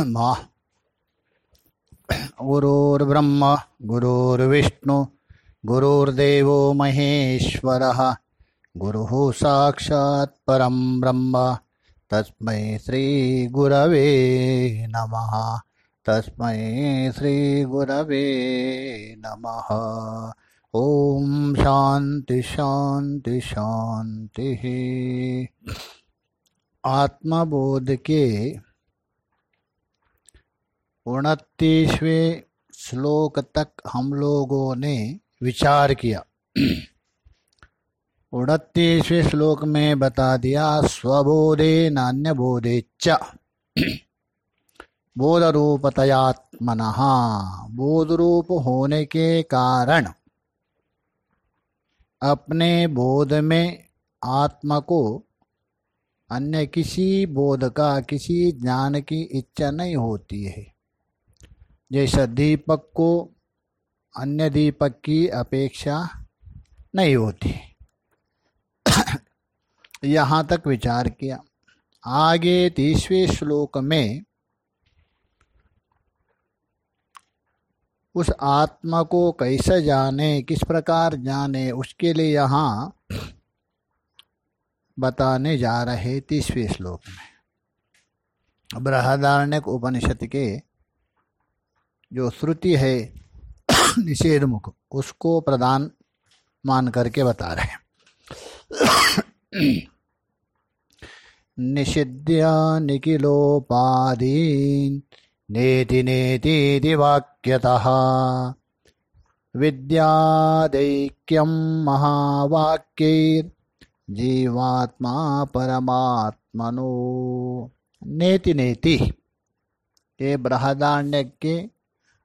मा। गुरुर्ब्रह्म, गुरुर्विष्णु, गुरुर्देवो महेश्वरः। गुरुः साक्षात् परं ब्रह्म। तस्मै श्रीगुरवे नमः। तस्मै श्रीगुरवे नमः। ॐ शान्ति शान्ति, शान्तिः। आत्मबोध के उनतीसवें श्लोक तक हम लोगों ने विचार किया। उनतीसवें श्लोक में बता दिया, स्वबोधे नान्य बोधे च। बोध रूपतयात्मन बोध रूप होने के कारण अपने बोध में आत्मा को अन्य किसी बोध का, किसी ज्ञान की इच्छा नहीं होती है। जैसा दीपक को अन्य दीपक की अपेक्षा नहीं होती। यहाँ तक विचार किया। आगे तीसवें श्लोक में उस आत्मा को कैसे जाने, किस प्रकार जाने, उसके लिए यहाँ बताने जा रहे तीसवें श्लोक में। बृहदारण्यक उपनिषद के जो श्रुति है निषेध मुख उसको प्रदान मान करके बता रहे निषिद्य निखिलोपाधीन नेति नेति वाक्यतः विद्यादैक्यं महावाक्यैर् जीवात्मा परमात्मनो। नेति नेति, ये बृहदारण्य के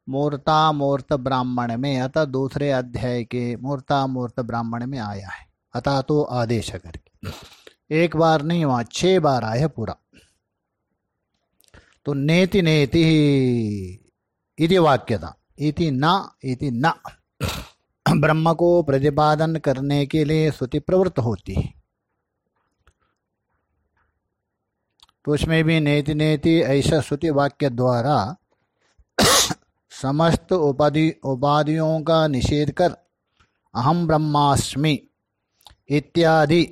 मूर्ता मूर्त ब्राह्मण में, अतः दूसरे अध्याय के मूर्ता मूर्त ब्राह्मण में आया है। अतः तो आदेश करके। एक बार नहीं वहाँ छह बार आया पूरा। तो नेति नेति इति वाक्यता इति न इति न। ब्रह्म को प्रतिपादन करने के लिए श्रुति प्रवृत्त होती है। तो उसमें भी नेति नेति ऐसा श्रुति वाक्य द्वारा समस्त उपाधि उपाधियों का निषेध कर अहम ब्रह्मास्मि इत्यादि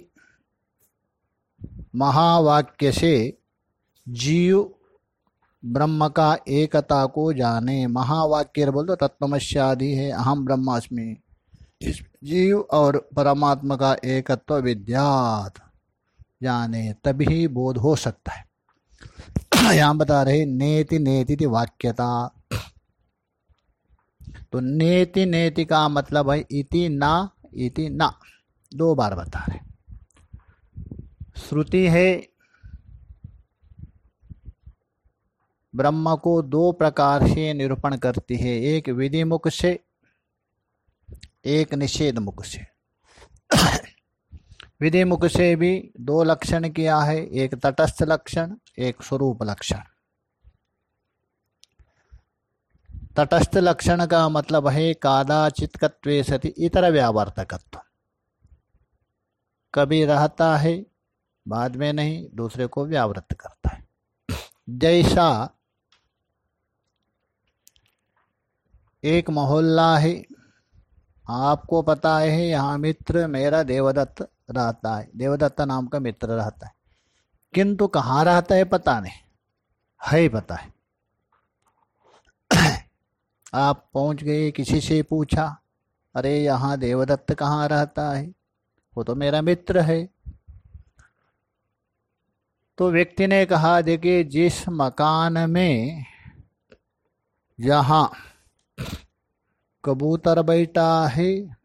महावाक्य से जीव ब्रह्म का एकता को जाने। महावाक्य बोल दो तत्वमस्यादि है अहम ब्रह्मास्मि। इस जीव और परमात्मा का एकत्व विद्यात जाने, तभी बोध हो सकता है। यहाँ बता रहे नेति नेति वाक्यता। तो नेति नेति का मतलब है इति ना इति ना। दो बार बता रहे श्रुति है, ब्रह्म को दो प्रकार से निरूपण करती है, एक विधि मुख से, एक निषेध मुख से। विधि मुख से भी दो लक्षण किया है, एक तटस्थ लक्षण, एक स्वरूप लक्षण। तटस्थ लक्षण का मतलब है कादाचित कादाचितकत्वे सति इतर व्यावर्तकत्व। कभी रहता है, बाद में नहीं, दूसरे को व्यावृत करता है। जैसा एक मोहल्ला है, आपको पता है, यहाँ मित्र मेरा देवदत्त रहता है। देवदत्त नाम का मित्र रहता है। किंतु कहाँ रहता है पता नहीं। है पता है। आप पहुँच गए, किसी से पूछा, अरे, यहाँ देवदत्त कहाँ रहता है? वो तो मेरा मित्र है। तो व्यक्ति ने कहा, देखिए, जिस मकान में जहाँ कबूतर बैठा है,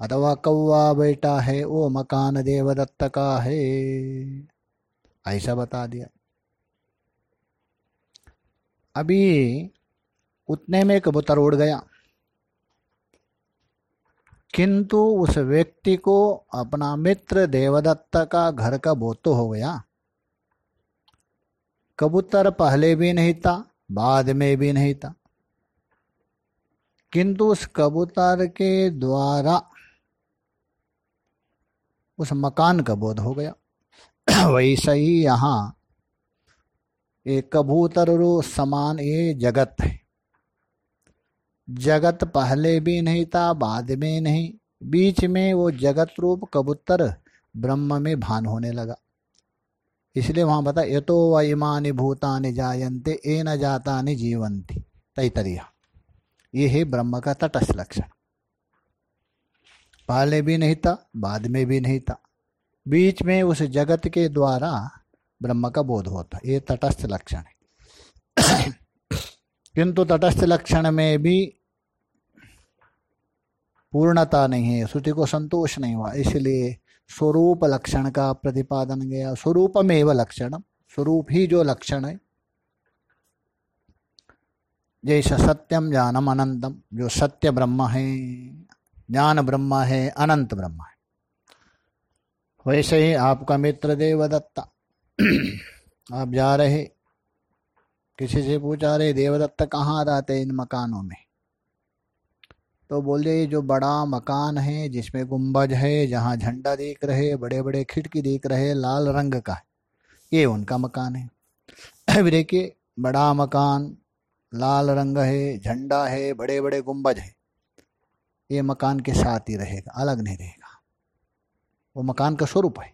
अथवा कौवा बैठा है, वो मकान देवदत्त का है। ऐसा बता दिया। अभी उतने में कबूतर उड़ गया। किंतु उस व्यक्ति को अपना मित्र देवदत्त का घर का बोध तो हो गया। कबूतर पहले भी नहीं था, बाद में भी नहीं था। किंतु उस कबूतर के द्वारा उस मकान का बोध हो गया। वैसा ही यहाँ एक कबूतर रो समान ये जगत है। जगत पहले भी नहीं था, बाद में नहीं। बीच में वो जगत रूप कबूतर ब्रह्म में भान होने लगा। इसलिए वहाँ बता ये तो व इमानी भूतानि जायन्ते, ए न जाता नि जीवंती तैतरिया ये है ब्रह्म का तटस्थ लक्षण। पहले भी नहीं था, बाद में भी नहीं था। बीच में उस जगत के द्वारा ब्रह्म का बोध होता है ये तटस्थ लक्षण है। किंतु तटस्थ लक्षण में भी पूर्णता नहीं है, श्रुति को संतोष नहीं हुआ, इसलिए स्वरूप लक्षण का प्रतिपादन गया। स्वरूपमेव लक्षण स्वरूप ही जो लक्षण है जैसा सत्यम ज्ञानम अनंतम, जो सत्य ब्रह्म है, ज्ञान ब्रह्म है, अनंत ब्रह्म है। वैसे ही आपका मित्र देवदत्ता। आप जा रहे, किसी से पूछा रहे देवदत्त, कहाँ रहते इन मकानों में? तो बोले जो बड़ा मकान है, जिसमें गुंबज है, जहाँ झंडा देख रहे बड़े बड़े खिड़की देख रहे, लाल रंग का ये उनका मकान है। अभी देखिए, बड़ा मकान, लाल रंग है, झंडा है बड़े बड़े गुंबज है। ये मकान के साथ ही रहेगा, अलग नहीं रहेगा। वो मकान का स्वरूप है।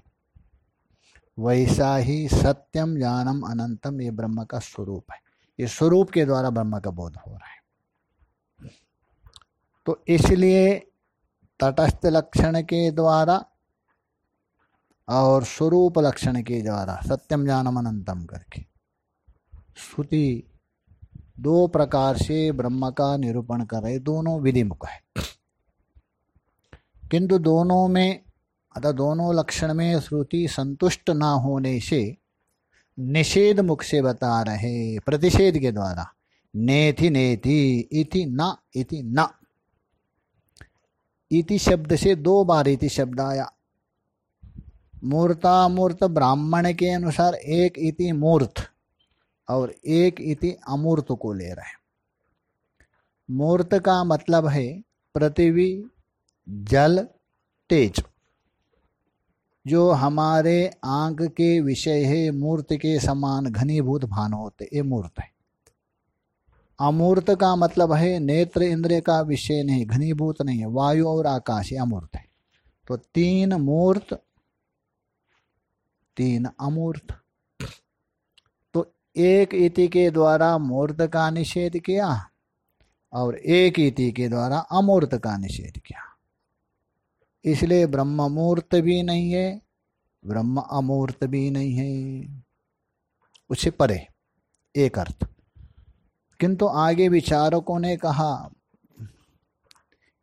वैसा ही सत्यम ज्ञानम अनंतम ये ब्रह्म का स्वरूप है। ये स्वरूप के द्वारा ब्रह्म का बोध हो रहा है। तो इसलिए तटस्थ लक्षण के द्वारा और स्वरूप लक्षण के द्वारा सत्यम ज्ञानम अनंतम करके श्रुति दो प्रकार से ब्रह्म का निरूपण कर रहे, दोनों विधिमुख है। किंतु दोनों में अतः दोनों लक्षण में श्रुति संतुष्ट ना होने से निषेध मुख से बता रहे प्रतिषेध के द्वारा। नेति नेति, इति न इति न। इति शब्द से दो बार इति शब्द आया। मूर्तामूर्त ब्राह्मण के अनुसार एक इति मूर्त और एक इति अमूर्त को ले रहे मूर्त का मतलब है पृथ्वी, जल, तेज। जो हमारे आँख के विषय है, मूर्त के समान घनीभूत भान होते ये मूर्त है। अमूर्त का मतलब है नेत्र इंद्रिय का विषय नहीं, घनीभूत नहीं है, वायु और आकाश, ये अमूर्त है। तो तीन मूर्त, तीन अमूर्त। तो एक इति के द्वारा मूर्त का निषेध किया और एक इति के द्वारा अमूर्त का निषेध किया। इसलिए ब्रह्म मूर्त भी नहीं है, ब्रह्म अमूर्त भी नहीं है। उससे परे, एक अर्थ। किंतु आगे विचारकों ने कहा,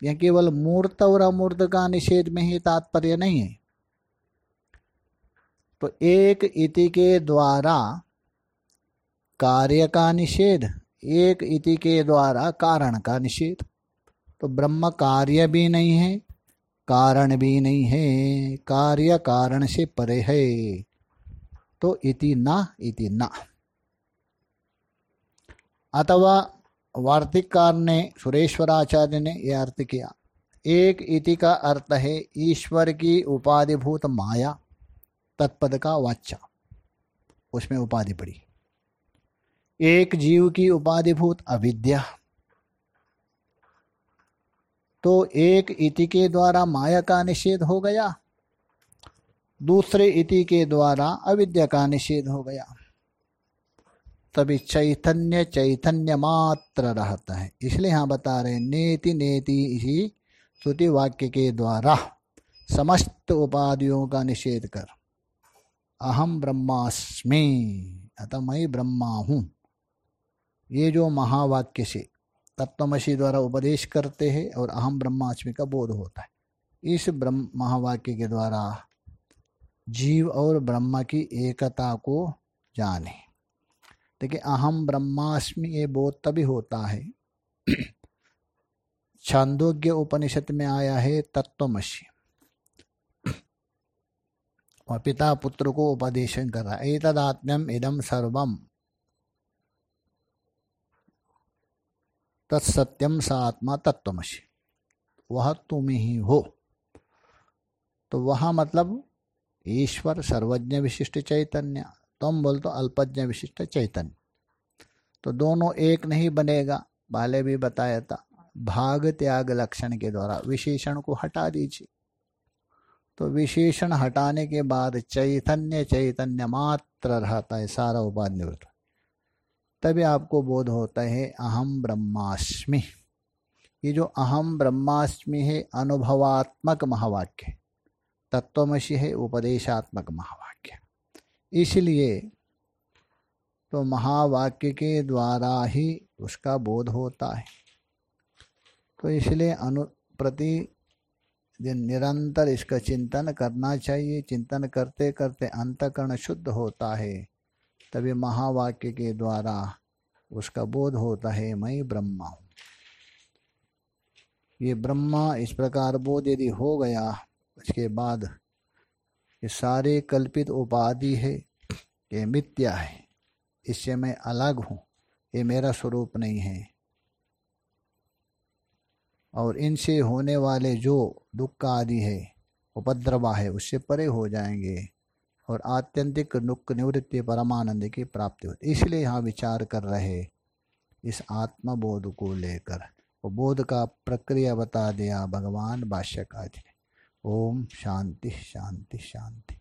यह केवल मूर्त और अमूर्त का निषेध में ही तात्पर्य नहीं है। तो एक इति के द्वारा कार्य का निषेध, एक इति के द्वारा कारण का निषेध। तो ब्रह्म कार्य भी नहीं है कारण भी नहीं है, कार्य कारण से परे है। तो इति ना इति ना। अथवा वार्तिककार ने सुरेश्वराचार्य ने यह अर्थ किया, एक इति का अर्थ है ईश्वर की उपाधिभूत माया, तत्पद का वाचा। उसमें उपाधि पड़ी। एक जीव की उपाधिभूत अविद्या तो एक इति के द्वारा माया का निषेध हो गया। दूसरे इति के द्वारा अविद्या का निषेध हो गया। तभी चैतन्य चैतन्य मात्र रहता है। इसलिए यहाँ बता रहे नेति नेति इसी श्रुति वाक्य के द्वारा समस्त उपाधियों का निषेध कर। अहम ब्रह्मास्मि अतः मैं ब्रह्मा हूँ। ये जो महावाक्य से तत्वमसी द्वारा उपदेश करते हैं और अहम ब्रह्माष्टमी का बोध होता है। इस ब्रह्म महावाक्य के द्वारा जीव और ब्रह्म की एकता को जाने। देखिए, अहम ब्रह्मास्मि ये बोध तभी होता है। छांदोग्य उपनिषद में आया है तत्वमसी और पिता पुत्र को उपदेशन कर रहा है। एक एतदात्म्यम इदम सर्वम। तत्सत्यम स आत्मा तत्वमसी वह तुम ही हो। तो वह मतलब ईश्वर सर्वज्ञ विशिष्ट चैतन्य, तुम बोल तो अल्पज्ञ विशिष्ट चैतन्य। तो दोनों एक नहीं बनेगा पहले भी बताया था। भाग त्याग लक्षण के द्वारा विशेषण को हटा दीजिए। तो विशेषण हटाने के बाद चैतन्य चैतन्य मात्र रहता है, सारा उपाध निवृत्त। तभी आपको बोध होता है, अहम ब्रह्मास्मि ये जो अहम ब्रह्मास्मि है, अनुभवात्मक महावाक्य। तत्वमसी है, उपदेशात्मक महावाक्य। इसलिए तो महावाक्य के द्वारा ही उसका बोध होता है। तो इसलिए अनु प्रति दिन निरंतर इसका चिंतन करना चाहिए। चिंतन करते करते अंतकरण शुद्ध होता है। तभी महावाक्य के द्वारा उसका बोध होता है, मैं ब्रह्मा हूँ। ये ब्रह्मा इस प्रकार बोध यदि हो गया, उसके बाद ये सारे कल्पित उपाधि है, ये मिथ्या है, इससे मैं अलग हूँ, ये मेरा स्वरूप नहीं है। और इनसे होने वाले जो दुख आदि है, उपद्रवा है, उससे परे हो जाएँगे। और आत्यंतिक नुक्क निवृत्ति परमानंद की प्राप्ति होती इसलिए यहाँ विचार कर रहे इस आत्मबोध को लेकर। वो बोध का प्रक्रिया बता दिया भगवान भाष्यकार जी ओम शांति शांति शांति।